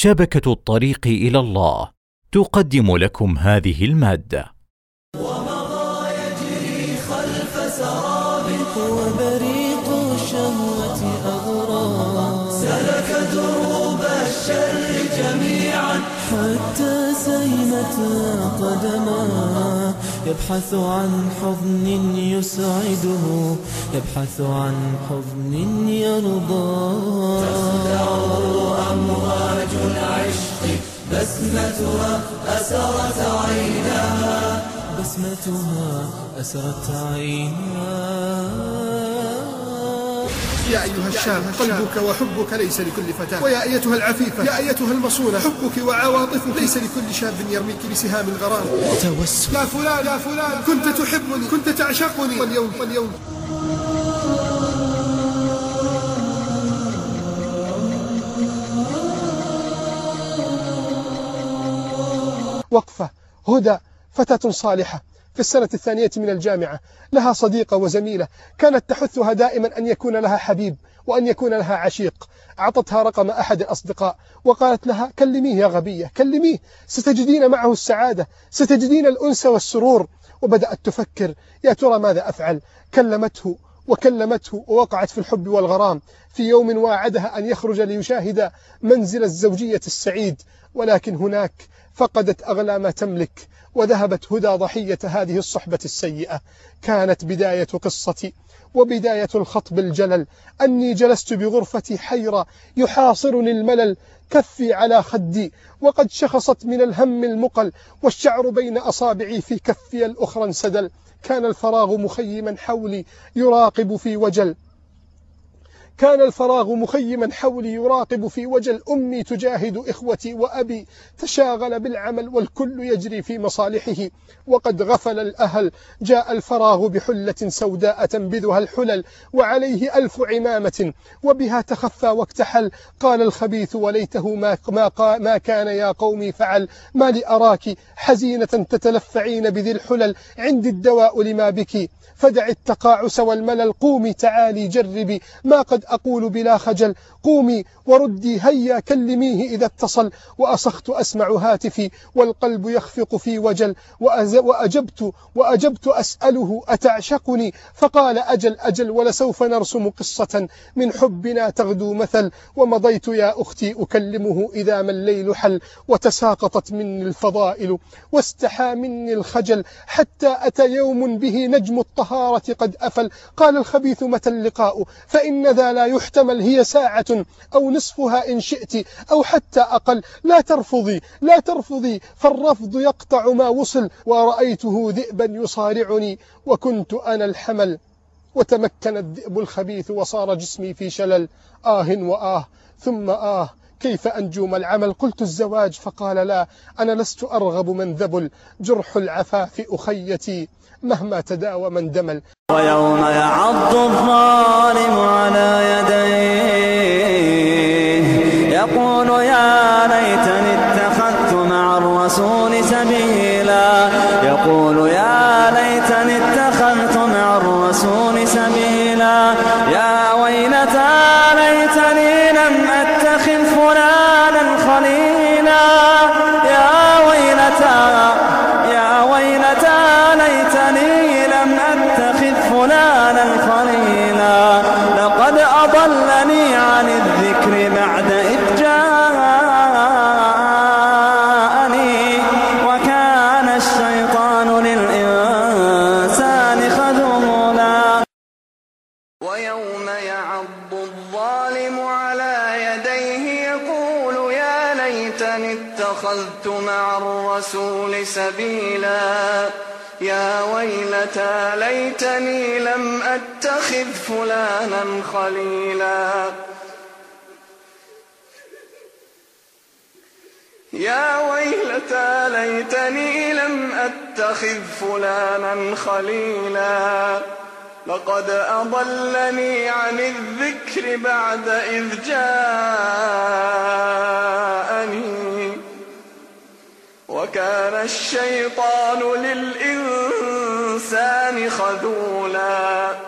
شبكة الطريق إلى الله تقدم لكم هذه المادة. ومضى يجري خلف سراب وبريق الشهوة أغرى سلك دروب الشر جميعا حتى سيمت قدما يبحث عن حضن يسعده يبحث عن حضن يرضى. تخدعه أمواج العشق بسمتها أسرت عينها بسمتها أسرت عينها يا أيها الشاب قلبك وحبك ليس لكل فتاة. ويا أيتها العفيفة يا أيتها المصونة حبك وعواطفك ليس لكل شاب يرميك بسهام الغرام توسل. يا فلان يا فلان. كنت تحبني كنت تعشقني. واليوم واليوم. وقفة هدى فتاة صالحة. في السنة الثانية من الجامعة لها صديقة وزميلة كانت تحثها دائما أن يكون لها حبيب وأن يكون لها عشيق. أعطتها رقم أحد الأصدقاء وقالت لها كلميه يا غبية كلميه ستجدين معه السعادة ستجدين الأنس والسرور. وبدأت تفكر يا ترى ماذا أفعل؟ كلمته وكلمته ووقعت في الحب والغرام. في يوم واعدها أن يخرج ليشاهد منزل الزوجية السعيد ولكن هناك فقدت أغلى ما تملك وذهبت هدى ضحية هذه الصحبة السيئة. كانت بداية قصتي وبداية الخطب الجلل. أني جلست بغرفتي حيرة يحاصرني الملل كفي على خدي وقد شخصت من الهم المقل والشعر بين أصابعي في كفي الأخرى انسدل. كان الفراغ مخيما حولي يراقب في وجل. كان الفراغ مخيما حولي يراقب في وجل أمي تجاهد إخوتي وأبي. تشاغل بالعمل والكل يجري في مصالحه. وقد غفل الأهل. جاء الفراغ بحلة سوداء تنبذها الحلل. وعليه ألف عمامة. وبها تخفى واكتحل. قال الخبيث وليته ما, ما, ما كان يا قومي فعل. ما لأراك حزينة تتلفعين بذي الحلل. عندي الدواء لما بك. فدع التقاعس والملل. قومي تعالي جربي. ما قد أقول بلا خجل قومي وردي هيا كلميه إذا اتصل وأصخت أسمع هاتفي والقلب يخفق في وجل وأجبت وأجبت أسأله أتعشقني؟ فقال أجل أجل ولسوف نرسم قصة من حبنا تغدو مثل ومضيت يا أختي أكلمه إذا ما الليل حل وتساقطت مني الفضائل واستحى مني الخجل حتى أتى يوم به نجم الطهارة قد أفل قال الخبيث متى اللقاء؟ فإن ذا لا يحتمل هي ساعة أو نصفها إن شئت أو حتى أقل. لا ترفضي لا ترفضي. فالرفض يقطع ما وصل ورأيته ذئبا يصارعني. وكنت أنا الحمل وتمكن الذئب الخبيث وصار جسمي في شلل. آه وآه ثم آه كيف أنجوم العمل؟ قلت الزواج فقال لا أنا لست أرغب من ذبل. جرح العفاف أخيتي. مهما تداوى من دمل. ويوم يعض الظالم على يديه يقول يا ليتني اتخذت مع الرسول سبيلا يقول فلانا خليلا لقد أضلني عن الذكر بعد إذ جاءني. وكان الشيطان للإنسان خذولا. ويوم يعض الظالم على يديه يقول يا ليتني اتخذت مع الرسول سبيلا. يا ويلتى ليتني لم أتخذ فلانا خليلا. يا ويلتى ليتني لم أتخذ فلانا خليلا. لقد أضلني عن الذكر بعد إذ جاءني وكان الشيطان للإنسان خذولا.